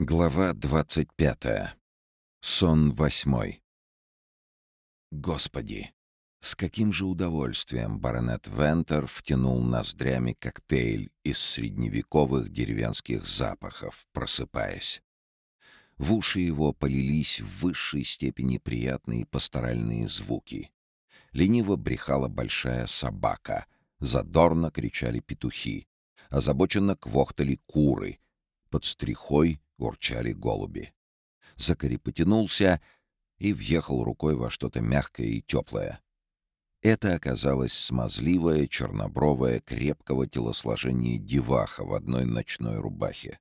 Глава двадцать пятая. Сон восьмой. Господи! С каким же удовольствием баронет Вентер втянул ноздрями коктейль из средневековых деревенских запахов, просыпаясь. В уши его полились в высшей степени приятные пасторальные звуки. Лениво брехала большая собака, задорно кричали петухи, озабоченно квохтали куры, под стрихой урчали голуби. Закари потянулся и въехал рукой во что-то мягкое и теплое. Это оказалось смазливая, чернобровая, крепкого телосложения деваха в одной ночной рубахе.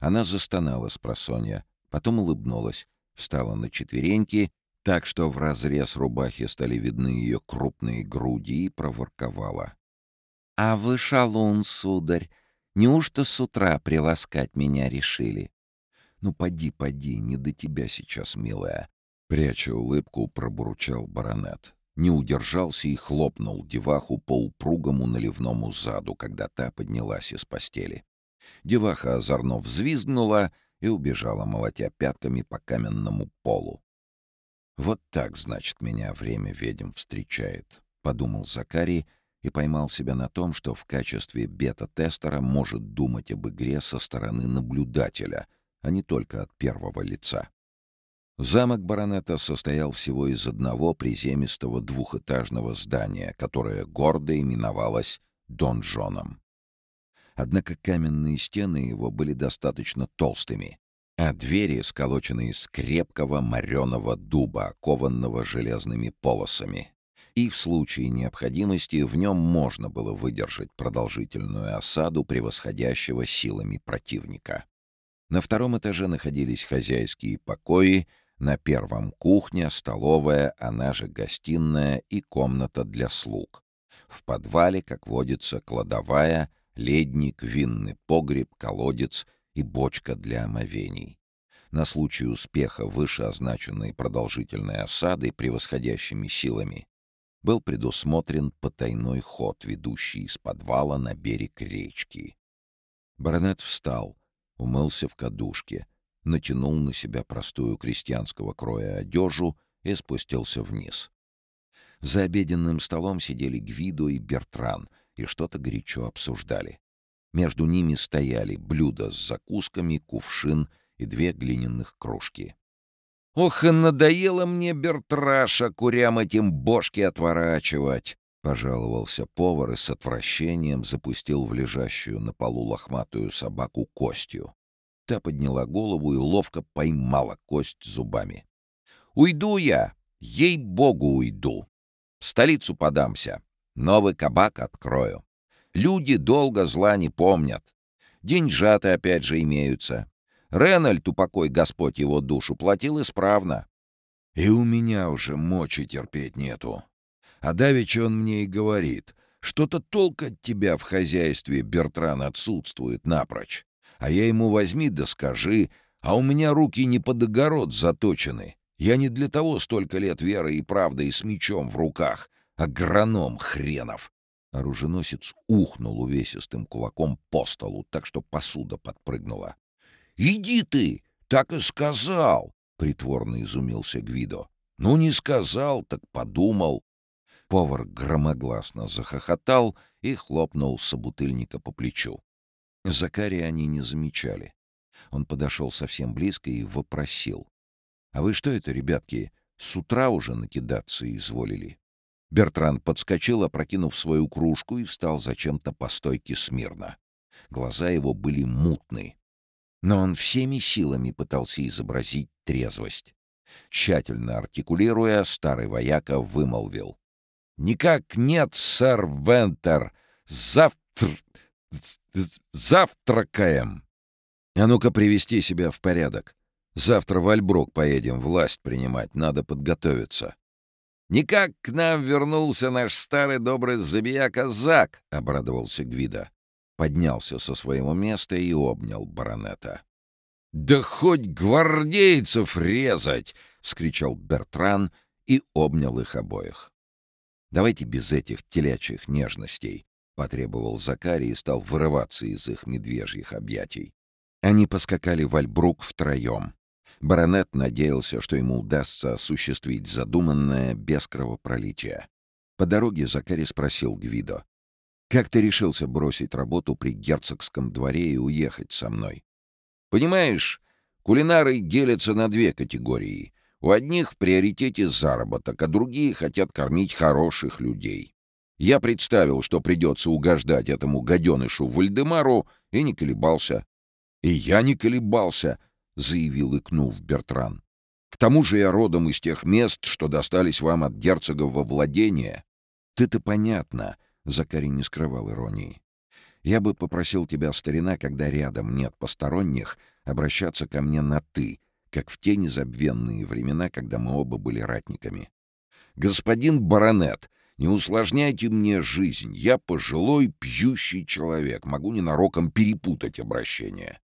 Она застонала с просонья, потом улыбнулась, встала на четвереньки, так что в разрез рубахи стали видны ее крупные груди и проворковала. — А вы шалун, сударь! Неужто с утра приласкать меня решили? «Ну, поди, поди, не до тебя сейчас, милая!» Пряча улыбку, пробурчал баронет. Не удержался и хлопнул деваху по упругому наливному заду, когда та поднялась из постели. Деваха озорно взвизгнула и убежала, молотя пятками по каменному полу. «Вот так, значит, меня время ведьм встречает», — подумал Закарий и поймал себя на том, что в качестве бета-тестера может думать об игре со стороны наблюдателя — а не только от первого лица. Замок баронета состоял всего из одного приземистого двухэтажного здания, которое гордо именовалось донжоном. Однако каменные стены его были достаточно толстыми, а двери сколочены из крепкого мореного дуба, окованного железными полосами. И в случае необходимости в нем можно было выдержать продолжительную осаду превосходящего силами противника. На втором этаже находились хозяйские покои, на первом — кухня, столовая, она же гостиная и комната для слуг. В подвале, как водится, кладовая, ледник, винный погреб, колодец и бочка для омовений. На случай успеха вышеозначенной продолжительной осады превосходящими силами был предусмотрен потайной ход, ведущий из подвала на берег речки. Баронет встал — умылся в кадушке, натянул на себя простую крестьянского кроя одежу и спустился вниз. За обеденным столом сидели Гвидо и Бертран и что-то горячо обсуждали. Между ними стояли блюда с закусками, кувшин и две глиняных кружки. «Ох, и надоело мне, Бертраша, курям этим бошки отворачивать!» — пожаловался повар и с отвращением запустил в лежащую на полу лохматую собаку костью. Та подняла голову и ловко поймала кость зубами. «Уйду я! Ей-богу, уйду! В столицу подамся, новый кабак открою. Люди долго зла не помнят. Деньжаты опять же имеются. Ренальд, упокой Господь его душу, платил исправно. И у меня уже мочи терпеть нету. А давеча он мне и говорит, что-то толк от тебя в хозяйстве, Бертран, отсутствует напрочь. А я ему возьми да скажи, а у меня руки не под огород заточены. Я не для того столько лет верой и правдой с мечом в руках. Агроном хренов!» Оруженосец ухнул увесистым кулаком по столу, так что посуда подпрыгнула. «Иди ты! Так и сказал!» — притворно изумился Гвидо. «Ну, не сказал, так подумал. Повар громогласно захохотал и хлопнул собутыльника по плечу. Закария они не замечали. Он подошел совсем близко и вопросил. «А вы что это, ребятки, с утра уже накидаться изволили?» Бертран подскочил, опрокинув свою кружку, и встал зачем-то по стойке смирно. Глаза его были мутны. Но он всеми силами пытался изобразить трезвость. Тщательно артикулируя, старый вояка вымолвил. «Никак нет, сэр Вентер. Завтра... завтракаем!» «А ну-ка привести себя в порядок. Завтра в Альбрук поедем власть принимать, надо подготовиться». «Никак к нам вернулся наш старый добрый забияка Зак», — обрадовался Гвида. Поднялся со своего места и обнял баронета. «Да хоть гвардейцев резать!» — вскричал Бертран и обнял их обоих. Давайте без этих телячьих нежностей», — потребовал Закарий и стал вырываться из их медвежьих объятий. Они поскакали в Альбрук втроем. Баронет надеялся, что ему удастся осуществить задуманное без кровопролития. По дороге Закари спросил Гвидо. «Как ты решился бросить работу при герцогском дворе и уехать со мной?» «Понимаешь, кулинары делятся на две категории. У одних в приоритете заработок, а другие хотят кормить хороших людей. Я представил, что придется угождать этому гаденышу Вальдемару, и не колебался. «И я не колебался», — заявил икнув Бертран. «К тому же я родом из тех мест, что достались вам от герцога во владение». «Ты-то понятно», — Закари не скрывал иронии. «Я бы попросил тебя, старина, когда рядом нет посторонних, обращаться ко мне на «ты», как в те незабвенные времена, когда мы оба были ратниками. «Господин баронет, не усложняйте мне жизнь. Я пожилой, пьющий человек, могу ненароком перепутать обращение.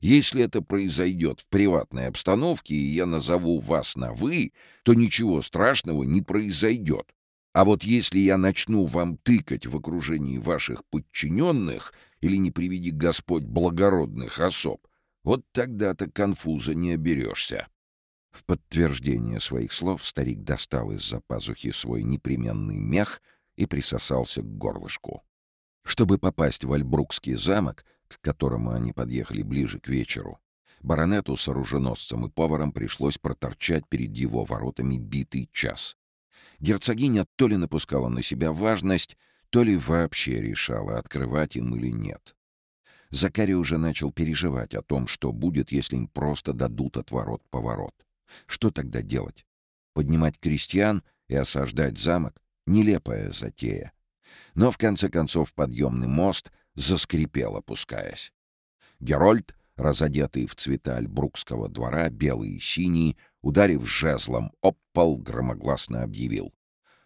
Если это произойдет в приватной обстановке, и я назову вас на «вы», то ничего страшного не произойдет. А вот если я начну вам тыкать в окружении ваших подчиненных или, не приведи Господь, благородных особ, вот тогда-то конфуза не оберешься. В подтверждение своих слов старик достал из-за пазухи свой непременный мех и присосался к горлышку. Чтобы попасть в Альбрукский замок, к которому они подъехали ближе к вечеру, баронету с оруженосцем и поваром пришлось проторчать перед его воротами битый час. Герцогиня то ли напускала на себя важность, то ли вообще решала, открывать им или нет. Закари уже начал переживать о том, что будет, если им просто дадут отворот поворот. Что тогда делать? Поднимать крестьян и осаждать замок? Нелепая затея. Но в конце концов подъемный мост заскрипел, опускаясь. Герольд, разодетый в цвета альбрукского двора, белый и синий, ударив жезлом об пол, громогласно объявил.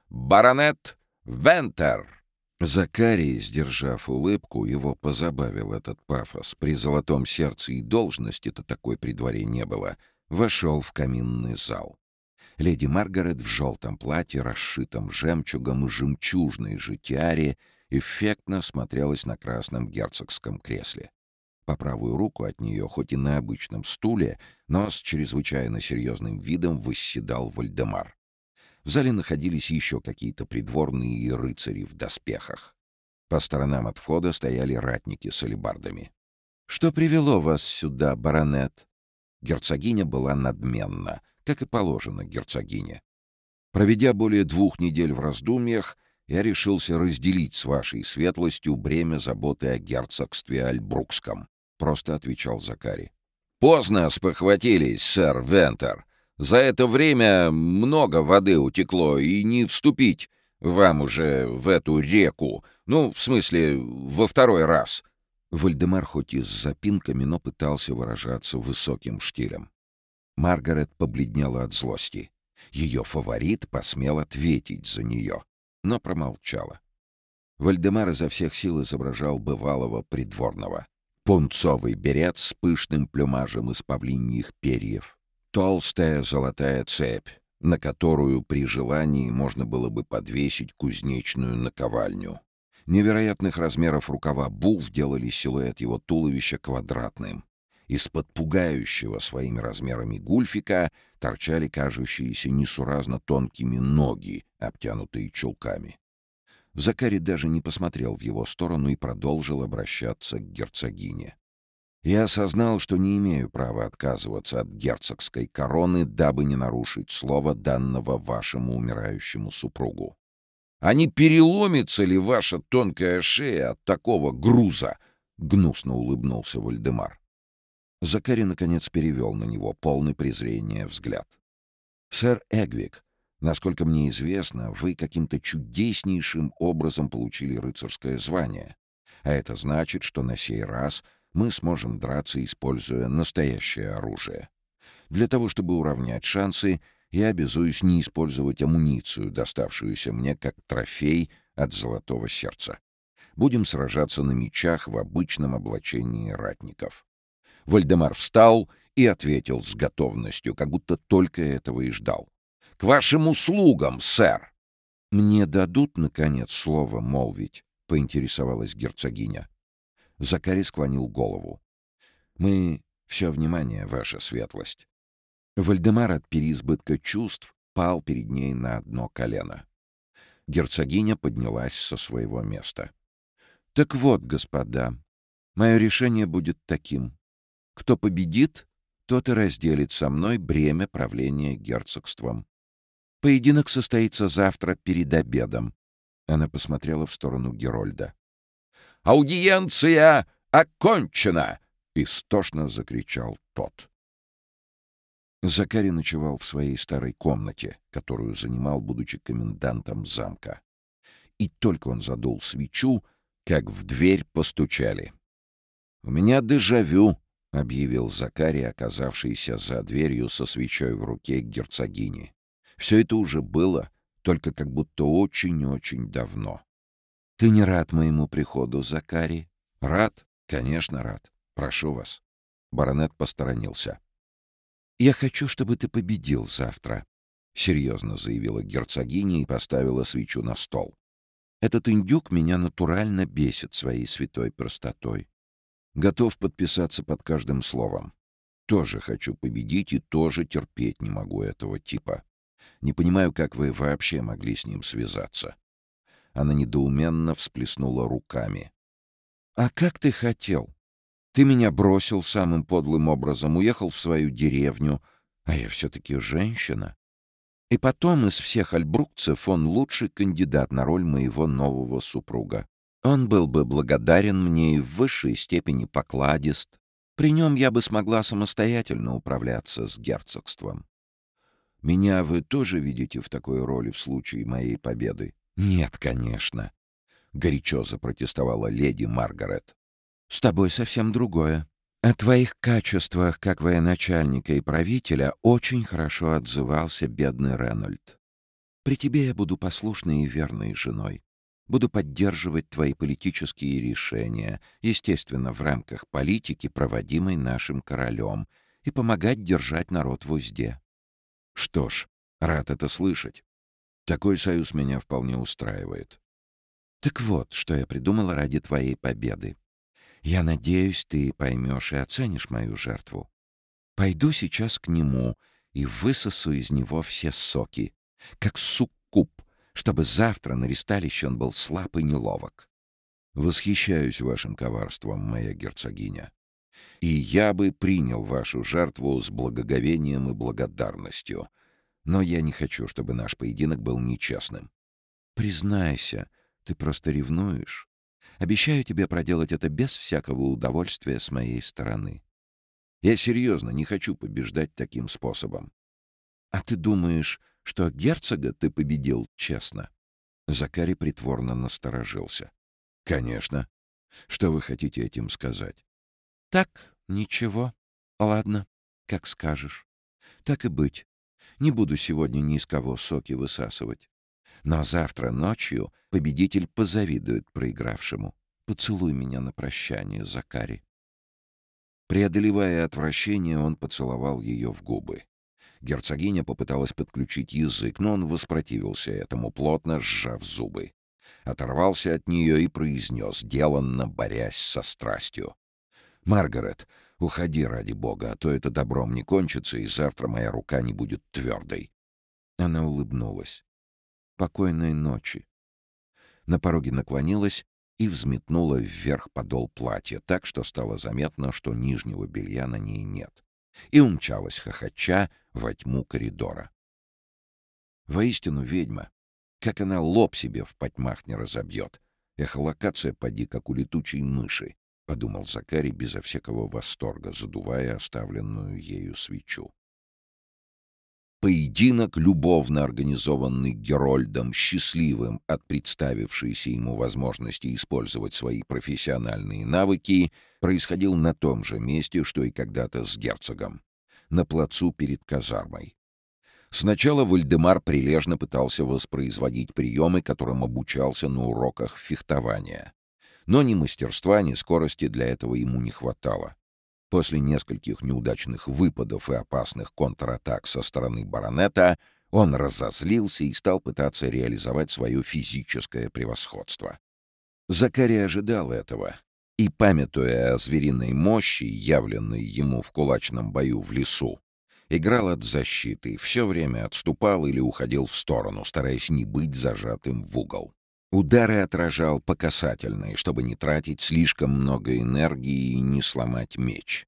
«Баронет Вентер!» Закарий, сдержав улыбку, его позабавил этот пафос. При золотом сердце и должности-то такой при дворе не было. Вошел в каминный зал. Леди Маргарет в желтом платье, расшитом жемчугом и жемчужной же эффектно смотрелась на красном герцогском кресле. По правую руку от нее, хоть и на обычном стуле, но с чрезвычайно серьезным видом восседал Вальдемар. В зале находились еще какие-то придворные рыцари в доспехах. По сторонам от входа стояли ратники с алебардами. «Что привело вас сюда, баронет?» Герцогиня была надменна, как и положено герцогине. Проведя более двух недель в раздумьях, я решился разделить с вашей светлостью бремя заботы о герцогстве Альбрукском. — просто отвечал Закари. «Поздно спохватились, сэр Вентер. За это время много воды утекло, и не вступить вам уже в эту реку. Ну, в смысле, во второй раз». Вальдемар хоть и с запинками, но пытался выражаться высоким штилем. Маргарет побледнела от злости. Ее фаворит посмел ответить за нее, но промолчала. Вальдемар изо всех сил изображал бывалого придворного. Пунцовый берет с пышным плюмажем из павлиньих перьев. Толстая золотая цепь, на которую при желании можно было бы подвесить кузнечную наковальню. Невероятных размеров рукава буф делали силуэт его туловища квадратным. Из-под пугающего своими размерами гульфика торчали кажущиеся несуразно тонкими ноги, обтянутые чулками. Закари даже не посмотрел в его сторону и продолжил обращаться к герцогине. «Я осознал, что не имею права отказываться от герцогской короны, дабы не нарушить слово, данного вашему умирающему супругу. А не переломится ли ваша тонкая шея от такого груза?» — гнусно улыбнулся Вальдемар. Закари, наконец, перевел на него полный презрения взгляд. «Сэр Эгвик, Насколько мне известно, вы каким-то чудеснейшим образом получили рыцарское звание. А это значит, что на сей раз мы сможем драться, используя настоящее оружие. Для того, чтобы уравнять шансы, я обязуюсь не использовать амуницию, доставшуюся мне как трофей от золотого сердца. Будем сражаться на мечах в обычном облачении ратников. Вальдемар встал и ответил с готовностью, как будто только этого и ждал. К вашим услугам, сэр!» «Мне дадут, наконец, слово молвить?» — поинтересовалась герцогиня. Закари склонил голову. Мы все внимание, ваша светлость. Вальдемар от переизбытка чувств пал перед ней на одно колено. Герцогиня поднялась со своего места. «Так вот, господа, мое решение будет таким. Кто победит, тот и разделит со мной бремя правления герцогством. Поединок состоится завтра перед обедом». Она посмотрела в сторону Герольда. «Аудиенция окончена!» — истошно закричал тот. Закари ночевал в своей старой комнате, которую занимал, будучи комендантом замка. И только он задул свечу, как в дверь постучали. «У меня дежавю», — объявил Закари, оказавшийся за дверью со свечой в руке герцогини. «Все это уже было, только как будто очень-очень давно». «Ты не рад моему приходу, Закари?» «Рад? Конечно, рад. Прошу вас». Баронет посторонился. «Я хочу, чтобы ты победил завтра», — серьезно заявила герцогиня и поставила свечу на стол. «Этот индюк меня натурально бесит своей святой простотой. Готов подписаться под каждым словом. Тоже хочу победить и тоже терпеть не могу этого типа. Не понимаю, как вы вообще могли с ним связаться». Она недоуменно всплеснула руками. «А как ты хотел? Ты меня бросил самым подлым образом, уехал в свою деревню, а я все-таки женщина. И потом из всех альбрукцев он лучший кандидат на роль моего нового супруга. Он был бы благодарен мне и в высшей степени покладист. При нем я бы смогла самостоятельно управляться с герцогством. Меня вы тоже видите в такой роли в случае моей победы? Нет, конечно. Горячо запротестовала леди Маргарет. С тобой совсем другое. О твоих качествах как военачальника и правителя очень хорошо отзывался бедный Ренольд. При тебе я буду послушной и верной женой. Буду поддерживать твои политические решения, естественно, в рамках политики, проводимой нашим королем, и помогать держать народ в узде. Что ж, рад это слышать. Такой союз меня вполне устраивает. Так вот, что я придумала ради твоей победы. Я надеюсь, ты поймешь и оценишь мою жертву. Пойду сейчас к нему и высосу из него все соки, как суккуб, чтобы завтра на ресталище он был слаб и неловок. Восхищаюсь вашим коварством, моя герцогиня. И я бы принял вашу жертву с благоговением и благодарностью. Но я не хочу, чтобы наш поединок был нечестным. Признайся, ты просто ревнуешь. Обещаю тебе проделать это без всякого удовольствия с моей стороны. Я серьезно не хочу побеждать таким способом. А ты думаешь, что герцога ты победил честно?» Закари притворно насторожился. «Конечно. Что вы хотите этим сказать?» «Так, ничего. Ладно, как скажешь. Так и быть. Не буду сегодня ни из кого соки высасывать. Но завтра ночью победитель позавидует проигравшему. Поцелуй меня на прощание, Закари. Преодолевая отвращение, он поцеловал ее в губы. Герцогиня попыталась подключить язык, но он воспротивился этому, плотно сжав зубы. Оторвался от нее и произнес, деланно борясь со страстью. «Маргарет, уходи ради бога, а то это добром не кончится, и завтра моя рука не будет твердой». Она улыбнулась покойной ночи». На пороге наклонилась и взметнула вверх подол платья, так что стало заметно, что нижнего белья на ней нет, и умчалась хохоча во тьму коридора. Воистину ведьма. Как она лоб себе в потьмах не разобьет. Эхолокация поди, как у летучей мыши, — подумал Закари безо всякого восторга, задувая оставленную ею свечу. Поединок, любовно организованный Герольдом, счастливым от представившейся ему возможности использовать свои профессиональные навыки, происходил на том же месте, что и когда-то с герцогом, на плацу перед казармой. Сначала Вальдемар прилежно пытался воспроизводить приемы, которым обучался на уроках фехтования. Но ни мастерства, ни скорости для этого ему не хватало. После нескольких неудачных выпадов и опасных контратак со стороны баронета он разозлился и стал пытаться реализовать свое физическое превосходство. Закарий ожидал этого, И, памятуя о звериной мощи, явленной ему в кулачном бою в лесу, играл от защиты, все время отступал или уходил в сторону, стараясь не быть зажатым в угол. Удары отражал по касательной, чтобы не тратить слишком много энергии и не сломать меч.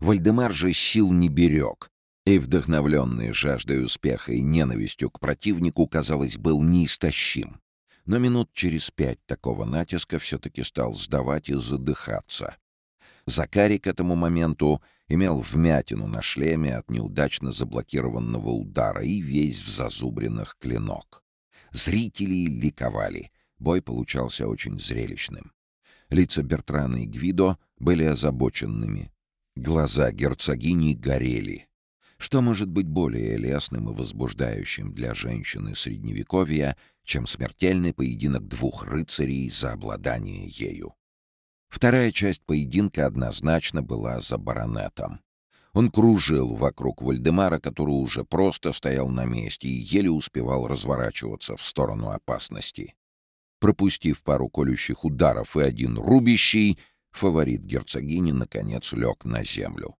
Вальдемар же сил не берег, и, вдохновленный жаждой успеха и ненавистью к противнику, казалось, был неистощим. Но минут через пять такого натиска все-таки стал сдавать и задыхаться. Закари к этому моменту имел вмятину на шлеме от неудачно заблокированного удара и весь в зазубренных клинок. Зрители ликовали. Бой получался очень зрелищным. Лица Бертрана и Гвидо были озабоченными. Глаза герцогини горели. Что может быть более лесным и возбуждающим для женщины Средневековья, чем смертельный поединок двух рыцарей за обладание ею? Вторая часть поединка однозначно была за баронетом. Он кружил вокруг Вальдемара, который уже просто стоял на месте и еле успевал разворачиваться в сторону опасности. Пропустив пару колющих ударов и один рубящий, фаворит герцогини наконец лег на землю.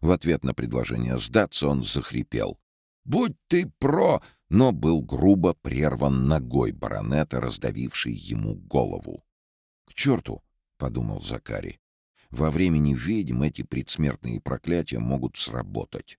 В ответ на предложение сдаться он захрипел. «Будь ты про!» но был грубо прерван ногой баронета, раздавившей ему голову. «К черту!» — подумал Закари. «Во времени ведьм эти предсмертные проклятия могут сработать.